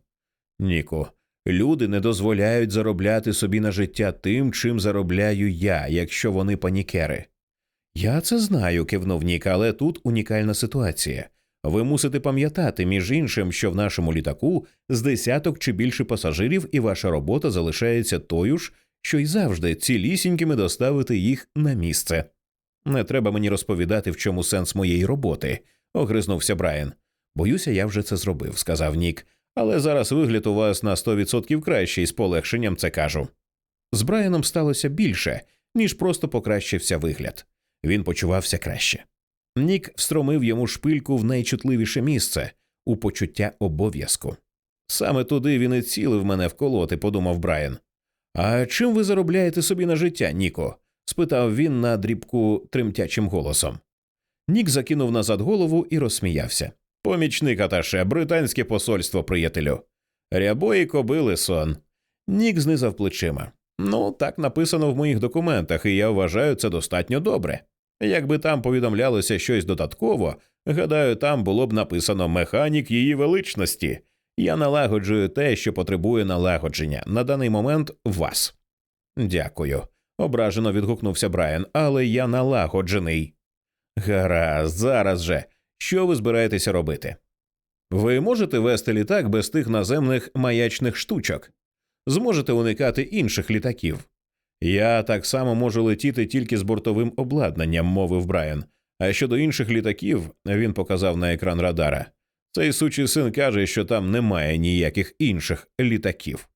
Ніко, люди не дозволяють заробляти собі на життя тим, чим заробляю я, якщо вони панікери. Я це знаю, кивнув Нік, але тут унікальна ситуація. Ви мусите пам'ятати, між іншим, що в нашому літаку з десяток чи більше пасажирів, і ваша робота залишається тою ж, що й завжди цілісінькими доставити їх на місце. Не треба мені розповідати, в чому сенс моєї роботи, огризнувся Брайан. Боюся, я вже це зробив, сказав Нік, але зараз вигляд у вас на сто відсотків кращий з полегшенням це кажу. З Брайаном сталося більше, ніж просто покращився вигляд. Він почувався краще. Нік встромив йому шпильку в найчутливіше місце у почуття обов'язку. Саме туди він і цілив мене вколоти, подумав Брайан. А чим ви заробляєте собі на життя, Ніко? спитав він на дрібку тремтячим голосом. Нік закинув назад голову і розсміявся. Помічник Аташе, британське посольство, приятелю. Рябої кобили сон. Нік знизав плечима. Ну, так написано в моїх документах, і я вважаю це достатньо добре. Якби там повідомлялося щось додатково, гадаю, там було б написано механік її величності. Я налагоджую те, що потребує налагодження на даний момент вас. Дякую. ображено відгукнувся Брайан, але я налагоджений. Гаразд, зараз же. Що ви збираєтеся робити? Ви можете вести літак без тих наземних маячних штучок, зможете уникати інших літаків. Я так само можу летіти тільки з бортовим обладнанням, мовив Брайан. А щодо інших літаків, він показав на екран радара. Цей сучий син каже, що там немає ніяких інших літаків.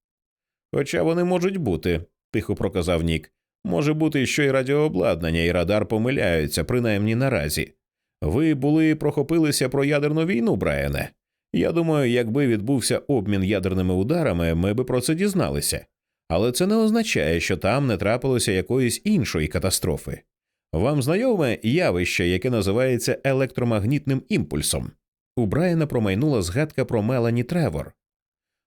Хоча вони можуть бути, тихо проказав Нік. Може бути, що й радіообладнання, і радар помиляються, принаймні наразі. Ви були прохопилися про ядерну війну, Брайане. Я думаю, якби відбувся обмін ядерними ударами, ми би про це дізналися. Але це не означає, що там не трапилося якоїсь іншої катастрофи. Вам знайоме явище, яке називається електромагнітним імпульсом. У Брайана промайнула згадка про Мелані Тревор.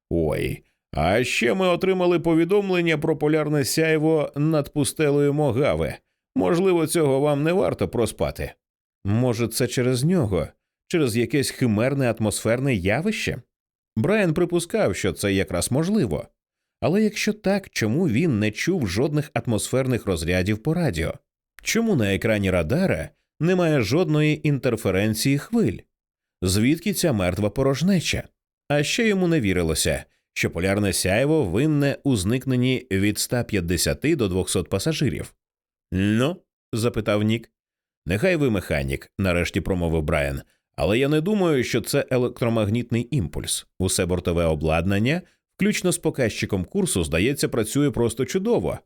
Ой, А ще ми отримали повідомлення про полярне сяйво над пустелею Могаве. Можливо, цього вам не варто проспати. Може, це через нього, через якесь химерне атмосферне явище? Брайан припускав, що це якраз можливо. Але якщо так, чому він не чув жодних атмосферних розрядів по радіо? Чому на екрані Радара немає жодної інтерференції хвиль? Звідки ця мертва порожнеча? А ще йому не вірилося, що полярне сяйво винне у зникненні від 150 до 200 пасажирів. Ну? запитав Нік. Нехай ви механік, нарешті промовив Брайан, але я не думаю, що це електромагнітний імпульс. Усе бортове обладнання, включно з показчиком курсу, здається, працює просто чудово.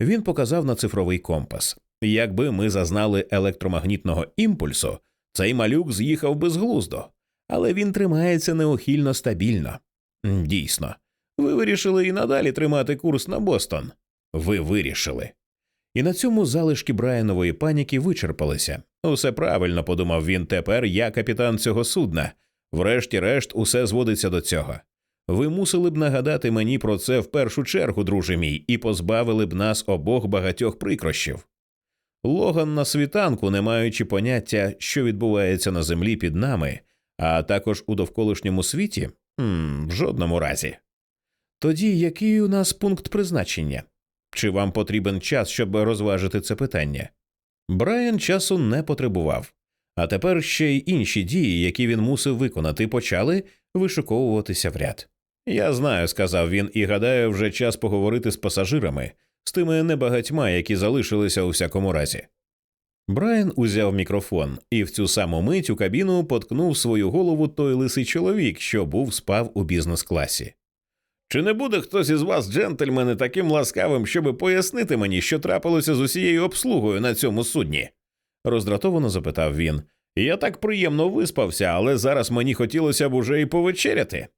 Він показав на цифровий компас. Якби ми зазнали електромагнітного імпульсу, цей малюк з'їхав безглуздо, але він тримається неухильно стабільно. Дійсно, ви вирішили і надалі тримати курс на Бостон. Ви вирішили. І на цьому залишки Брайанової паніки вичерпалися. Усе правильно, подумав він. Тепер я капітан цього судна. Врешті-решт, усе зводиться до цього. Ви мусили б нагадати мені про це в першу чергу, друже мій, і позбавили б нас обох багатьох прикрощів. Логан на світанку, не маючи поняття, що відбувається на землі під нами, а також у довколишньому світі, М, в жодному разі. Тоді який у нас пункт призначення? Чи вам потрібен час, щоб розважити це питання? Брайан часу не потребував, а тепер ще й інші дії, які він мусив виконати, почали вишуковуватися в ряд. Я знаю, сказав він, і гадаю, вже час поговорити з пасажирами, з тими небагатьма, які залишилися у всякому разі. Брайан узяв мікрофон, і в цю саму мить у кабіну поткнув свою голову той лисий чоловік, що був спав у бізнес класі. Чи не буде хтось із вас, джентльмени, таким ласкавим, щоби пояснити мені, що трапилося з усією обслугою на цьому судні? роздратовано запитав він. Я так приємно виспався, але зараз мені хотілося б уже і повечеряти.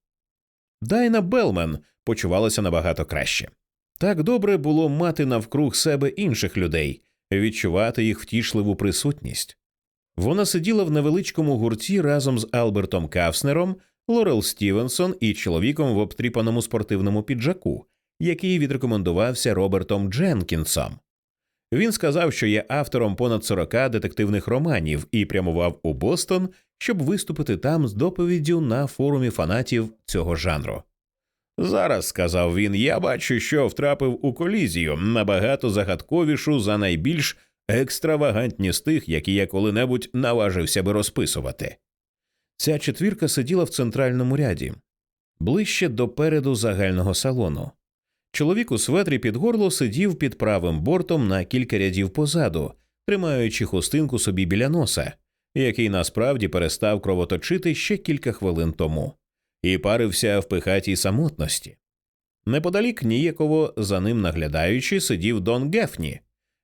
Дайна Белмен почувалася набагато краще. Так добре було мати навкруг себе інших людей, відчувати їх втішливу присутність. Вона сиділа в невеличкому гурті разом з Албертом Кавснером, Лорел Стівенсон і чоловіком в обтріпаному спортивному піджаку, який відрекомендувався Робертом Дженкінсом. Він сказав, що є автором понад 40 детективних романів і прямував у Бостон, щоб виступити там з доповіддю на форумі фанатів цього жанру. Зараз, сказав він, я бачу, що втрапив у колізію набагато загадковішу за найбільш екстравагантні з тих, які я коли-небудь наважився би розписувати. Ця четвірка сиділа в центральному ряді, ближче до переду загального салону. Чоловік у светрі під горло сидів під правим бортом на кілька рядів позаду, тримаючи хустинку собі біля носа, який насправді перестав кровоточити ще кілька хвилин тому і парився в пихатій самотності. Неподалік ніяково за ним наглядаючи, сидів Дон Гефні.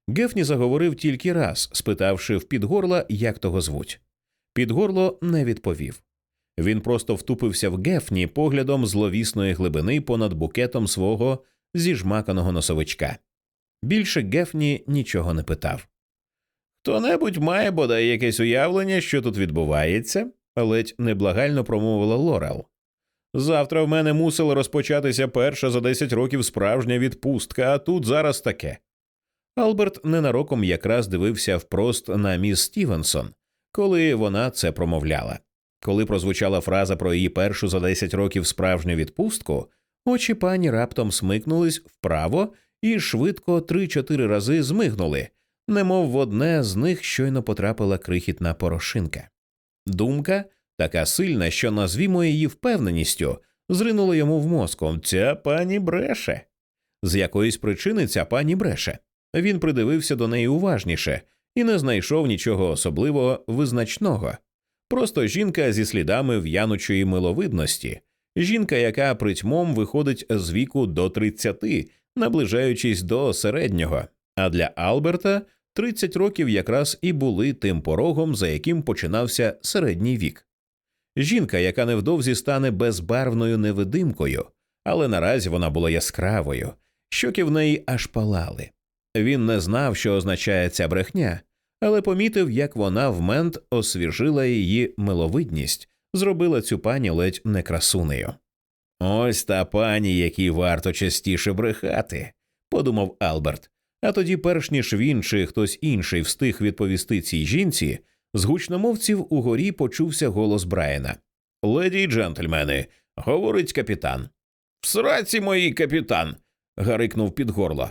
Гефні заговорив тільки раз, спитавши в підгорла, як того звуть. Підгорло не відповів. Він просто втупився в Гефні поглядом зловісної глибини понад букетом свого зіжмаканого носовичка. Більше Гефні нічого не питав. Хто небудь має бодай якесь уявлення, що тут відбувається, ледь неблагально промовила Лорел. Завтра в мене мусила розпочатися перша за 10 років справжня відпустка, а тут зараз таке. Алберт ненароком якраз дивився впрост на міс Стівенсон, коли вона це промовляла. Коли прозвучала фраза про її першу за 10 років справжню відпустку, очі пані раптом смикнулись вправо і швидко три-чотири рази змигнули, немов в одне з них щойно потрапила крихітна порошинка. Думка така сильна, що назвімо її впевненістю, зринула йому в мозку. Ця пані бреше. З якоїсь причини ця пані бреше. Він придивився до неї уважніше і не знайшов нічого особливого визначного. Просто жінка зі слідами в'янучої миловидності, жінка, яка притьмом виходить з віку до 30, наближаючись до середнього. А для Алберта 30 років якраз і були тим порогом, за яким починався середній вік. Жінка, яка невдовзі стане безбарвною невидимкою, але наразі вона була яскравою, щоки в неї аж палали. Він не знав, що означає ця брехня, але помітив, як вона в мент освіжила її миловидність, зробила цю пані ледь не красунею. Ось та пані, якій варто частіше брехати, подумав Алберт. А тоді, перш ніж він чи хтось інший встиг відповісти цій жінці, з гучномовців угорі почувся голос Брайана. Леді й джентльмени, говорить капітан. В сраці моїй капітан. гарикнув під горло.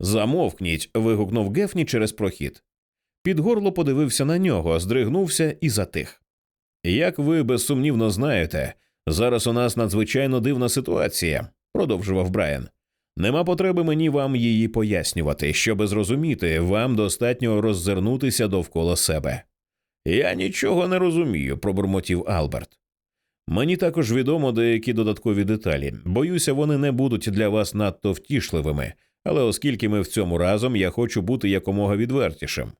Замовкніть. вигукнув Гефні через прохід. Під горло подивився на нього, здригнувся і затих. Як ви безсумнівно знаєте, зараз у нас надзвичайно дивна ситуація, продовжував Брайан. Нема потреби мені вам її пояснювати. Щоби зрозуміти, вам достатньо роззирнутися довкола себе. Я нічого не розумію, пробурмотів Алберт. Мені також відомо деякі додаткові деталі. Боюся, вони не будуть для вас надто втішливими, але оскільки ми в цьому разом, я хочу бути якомога відвертішим.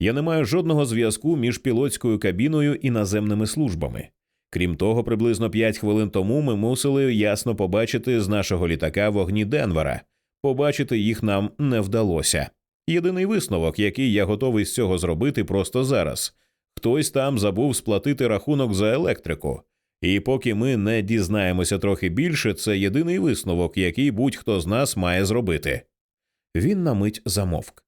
Я не маю жодного зв'язку між пілотською кабіною і наземними службами. Крім того, приблизно п'ять хвилин тому ми мусили ясно побачити з нашого літака вогні Денвера. Побачити їх нам не вдалося. Єдиний висновок, який я готовий з цього зробити просто зараз хтось там забув сплатити рахунок за електрику. І поки ми не дізнаємося трохи більше, це єдиний висновок, який будь-хто з нас має зробити. Він на мить замовк.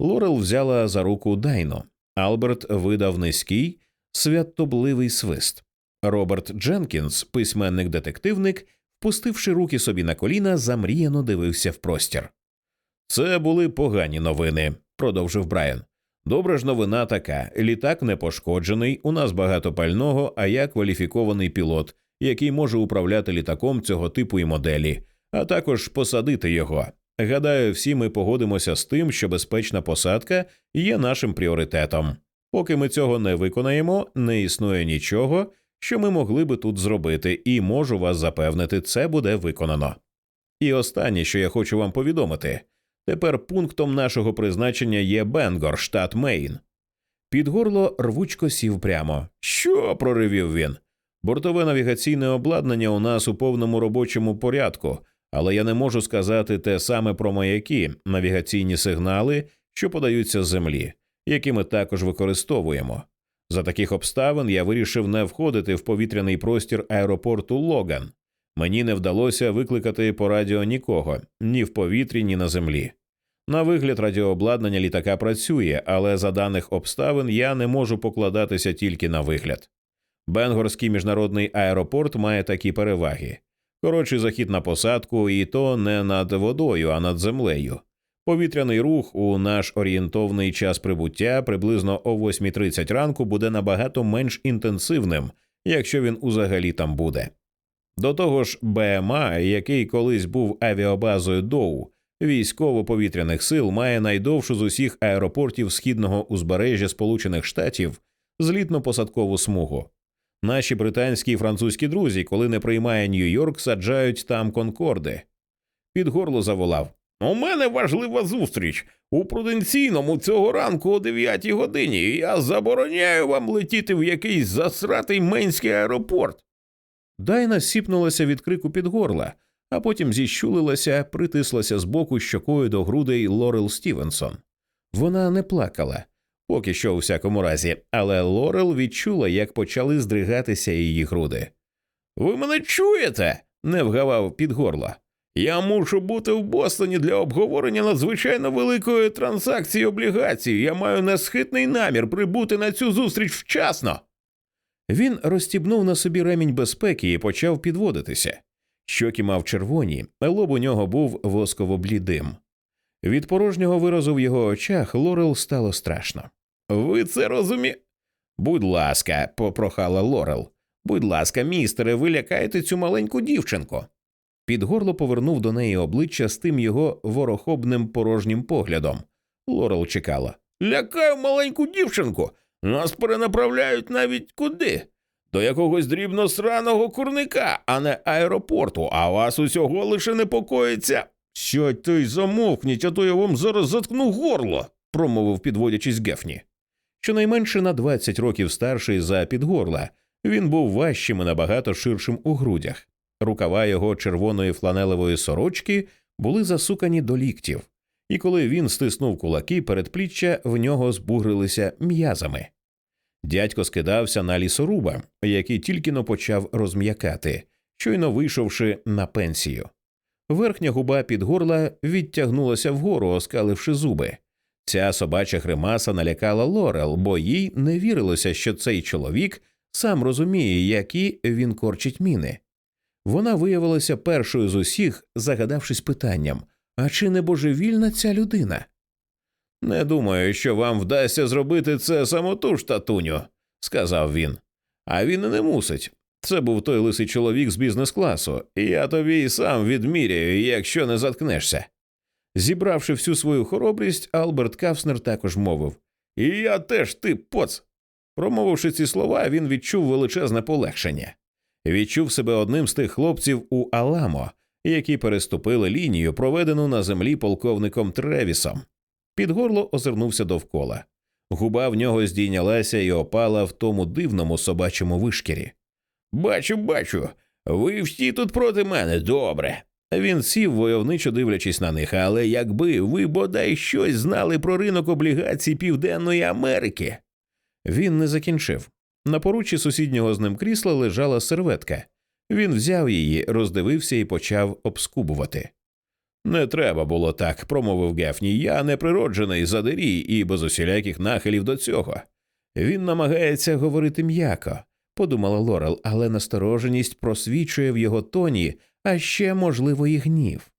Лорел взяла за руку Дайно. Алберт видав низький, святобливий свист. Роберт Дженкінс, письменник-детективник, впустивши руки собі на коліна, замріяно дивився в простір. Це були погані новини, продовжив Брайан. Добра ж новина така: літак не пошкоджений, у нас багато пального, а я кваліфікований пілот, який може управляти літаком цього типу і моделі, а також посадити його. Гадаю, всі ми погодимося з тим, що безпечна посадка є нашим пріоритетом. Поки ми цього не виконаємо, не існує нічого, що ми могли би тут зробити, і можу вас запевнити, це буде виконано. І останнє, що я хочу вам повідомити тепер пунктом нашого призначення є Бенгор, штат Мейн. Під горло рвучко сів прямо. Що? проривів він. Бортове навігаційне обладнання у нас у повному робочому порядку, але я не можу сказати те саме про маяки, навігаційні сигнали, що подаються з землі, які ми також використовуємо. За таких обставин я вирішив не входити в повітряний простір аеропорту Логан. Мені не вдалося викликати по радіо нікого ні в повітрі, ні на землі. На вигляд радіообладнання літака працює, але за даних обставин я не можу покладатися тільки на вигляд. Бенгорський міжнародний аеропорт має такі переваги коротший захід на посадку, і то не над водою, а над землею. Повітряний рух у наш орієнтовний час прибуття приблизно о 8.30 ранку буде набагато менш інтенсивним, якщо він узагалі там буде. До того ж, БМА, який колись був авіабазою Доу, військово-повітряних сил, має найдовшу з усіх аеропортів східного узбережжя Сполучених Штатів злітно-посадкову смугу. Наші британські і французькі друзі, коли не приймає Нью-Йорк, саджають там конкорди. Під горло заволав У мене важлива зустріч у пруденційному цього ранку о 9 годині, я забороняю вам летіти в якийсь засратий менський аеропорт. Дайна сіпнулася від крику під горла, а потім зіщулилася, притислася з боку щокою до грудей Лорел Стівенсон. Вона не плакала, поки що у всякому разі, але Лорел відчула, як почали здригатися її груди. Ви мене чуєте? не вгавав під горло. Я мушу бути в Бостоні для обговорення надзвичайно великої транзакції облігацій. Я маю несхитний намір прибути на цю зустріч вчасно. Він розстібнув на собі ремінь безпеки і почав підводитися. Щоки мав червоні, а лоб у нього був восково блідим. Від порожнього виразу в його очах Лорел стало страшно. Ви це розумі... Будь ласка, попрохала Лорел. Будь ласка, містере, ви лякаєте цю маленьку дівчинку. Під горло повернув до неї обличчя з тим його ворохобним порожнім поглядом. Лорел чекала. Лякаю маленьку дівчинку. Нас перенаправляють навіть куди? До якогось дрібно сраного курника, а не аеропорту, а вас усього лише непокоїться. Що ти замовкніть, а то я вам зараз заткну горло, промовив, підводячись Гефні. Щонайменше на 20 років старший за підгорла, він був важчим і набагато ширшим у грудях. Рукава його червоної фланелевої сорочки були засукані до ліктів, і коли він стиснув кулаки, передпліччя в нього збугрилися м'язами. Дядько скидався на лісоруба, який тільки но почав розм'якати, щойно вийшовши на пенсію. Верхня губа під горла відтягнулася вгору, оскаливши зуби. Ця собача гримаса налякала Лорел, бо їй не вірилося, що цей чоловік сам розуміє, які він корчить міни. Вона виявилася першою з усіх, загадавшись питанням а чи не божевільна ця людина? Не думаю, що вам вдасться зробити це самотуж, татуню, сказав він. А він і не мусить. Це був той лисий чоловік з бізнес класу, і я тобі й сам відміряю, якщо не заткнешся. Зібравши всю свою хоробрість, Алберт Кавснер також мовив І я теж ти поц. Промовивши ці слова, він відчув величезне полегшення. Відчув себе одним з тих хлопців у Аламо, які переступили лінію, проведену на землі полковником Тревісом. Під горло озирнувся довкола. Губа в нього здійнялася і опала в тому дивному собачому вишкірі. Бачу, бачу. Ви всі тут проти мене добре. Він сів, войовничо дивлячись на них, але якби ви бодай щось знали про ринок облігацій Південної Америки. Він не закінчив. На поручі сусіднього з ним крісла лежала серветка. Він взяв її, роздивився і почав обскубувати. Не треба було так, промовив Гефні. Я не природжений задирій і без усіляких нахилів до цього. Він намагається говорити м'яко, подумала Лорел, але настороженість просвічує в його тоні, а ще, можливо, і гнів.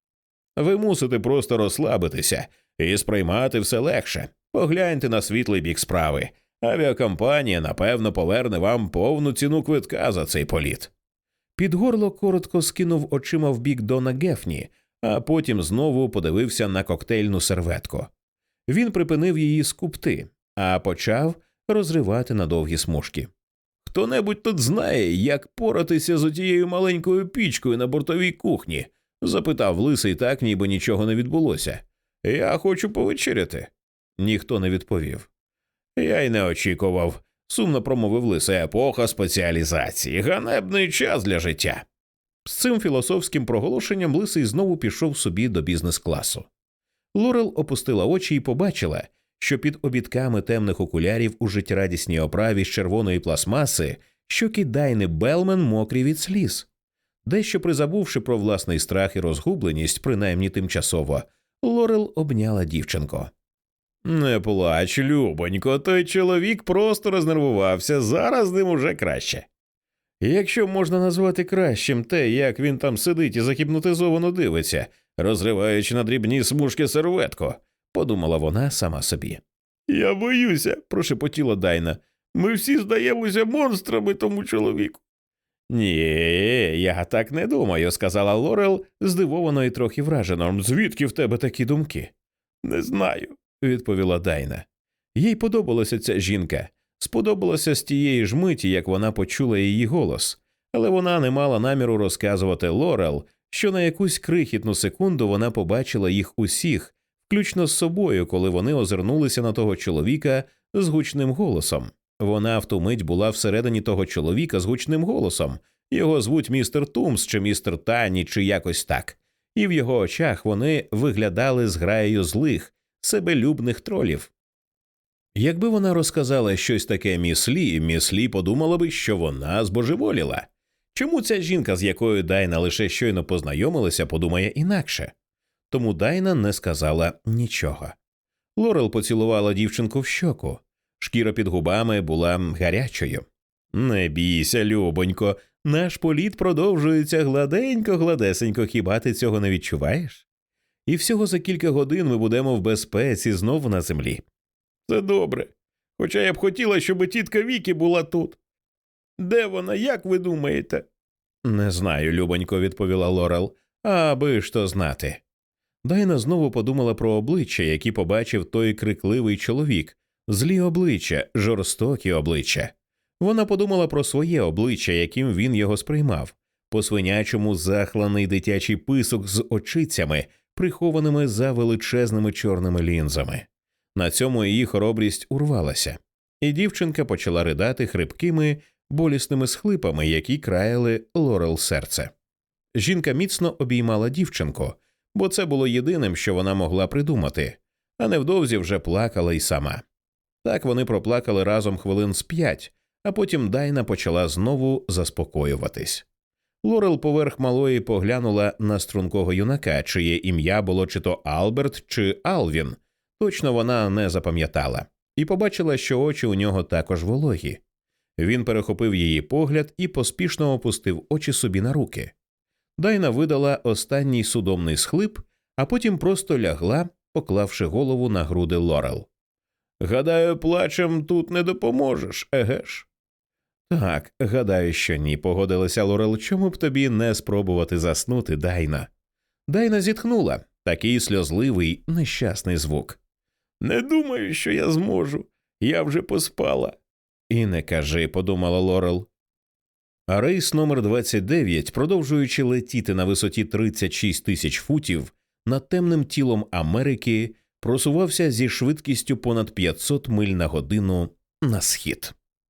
Ви мусите просто розслабитися і сприймати все легше. Погляньте на світлий бік справи. Авіакомпанія, напевно, поверне вам повну ціну квитка за цей політ. Під горло коротко скинув очима в бік Дона Гефні, а потім знову подивився на коктейльну серветку. Він припинив її скупти, а почав розривати на довгі смужки. Хто небудь тут знає, як поратися з отією маленькою пічкою на бортовій кухні? запитав лисий так, ніби нічого не відбулося. Я хочу повечеряти. Ніхто не відповів. Я й не очікував, сумно промовив лисий епоха спеціалізації, ганебний час для життя. З цим філософським проголошенням лисий знову пішов собі до бізнес класу. Лорел опустила очі і побачила, що під обідками темних окулярів у життєрадісній оправі з червоної пластмаси щоки Дайни Белмен мокрі від сліз. Дещо призабувши про власний страх і розгубленість, принаймні тимчасово, Лорел обняла дівчинку. Не плач, любонько, той чоловік просто рознервувався, зараз ним уже краще. Якщо можна назвати кращим те, як він там сидить і захіпнотизовано дивиться, розриваючи на дрібні смужки серветку, подумала вона сама собі. Я боюся, прошепотіла Дайна. Ми всі здаємося монстрами тому чоловіку. Ні, я так не думаю, сказала Лорел, здивовано і трохи вражено. Звідки в тебе такі думки? Не знаю, відповіла Дайна. Їй подобалася ця жінка, сподобалося з тієї ж миті, як вона почула її голос, але вона не мала наміру розказувати Лорел, що на якусь крихітну секунду вона побачила їх усіх, включно з собою, коли вони озирнулися на того чоловіка з гучним голосом. Вона в ту мить була всередині того чоловіка з гучним голосом. Його звуть містер Тумс чи містер Тані, чи якось так, і в його очах вони виглядали зграєю злих, себелюбних тролів. Якби вона розказала щось таке міслі, міслі подумала би, що вона збожеволіла. Чому ця жінка, з якою Дайна лише щойно познайомилася, подумає інакше? Тому Дайна не сказала нічого. Лорел поцілувала дівчинку в щоку. Шкіра під губами була гарячою. Не бійся, любонько, наш політ продовжується гладенько, гладесенько, хіба ти цього не відчуваєш? І всього за кілька годин ми будемо в безпеці знову на землі. Це добре. Хоча я б хотіла, щоб тітка Вікі була тут. Де вона, як ви думаєте? Не знаю, любонько, відповіла Лорел, аби ж то знати. Дайна знову подумала про обличчя, які побачив той крикливий чоловік, злі обличчя, жорстокі обличчя. Вона подумала про своє обличчя, яким він його сприймав, по свинячому захланий дитячий писок з очицями, прихованими за величезними чорними лінзами. На цьому її хоробрість урвалася, і дівчинка почала ридати хрипкими, болісними схлипами, які краяли Лорел серце. Жінка міцно обіймала дівчинку, бо це було єдиним, що вона могла придумати, а невдовзі вже плакала й сама. Так вони проплакали разом хвилин з п'ять, а потім Дайна почала знову заспокоюватись. Лорел поверх малої поглянула на стрункого юнака, чиє ім'я було чи то Алберт, чи Алвін. Точно вона не запам'ятала, і побачила, що очі у нього також вологі. Він перехопив її погляд і поспішно опустив очі собі на руки. Дайна видала останній судомний схлип, а потім просто лягла, поклавши голову на груди Лорел. Гадаю, плачем тут не допоможеш, еге ж? Так, гадаю, що ні, погодилася Лорел. Чому б тобі не спробувати заснути, Дайна? Дайна зітхнула такий сльозливий, нещасний звук. Не думаю, що я зможу. Я вже поспала. І не кажи, подумала Лорел. А рейс номер 29, продовжуючи летіти на висоті 36 тисяч футів над темним тілом Америки, просувався зі швидкістю понад 500 миль на годину на схід.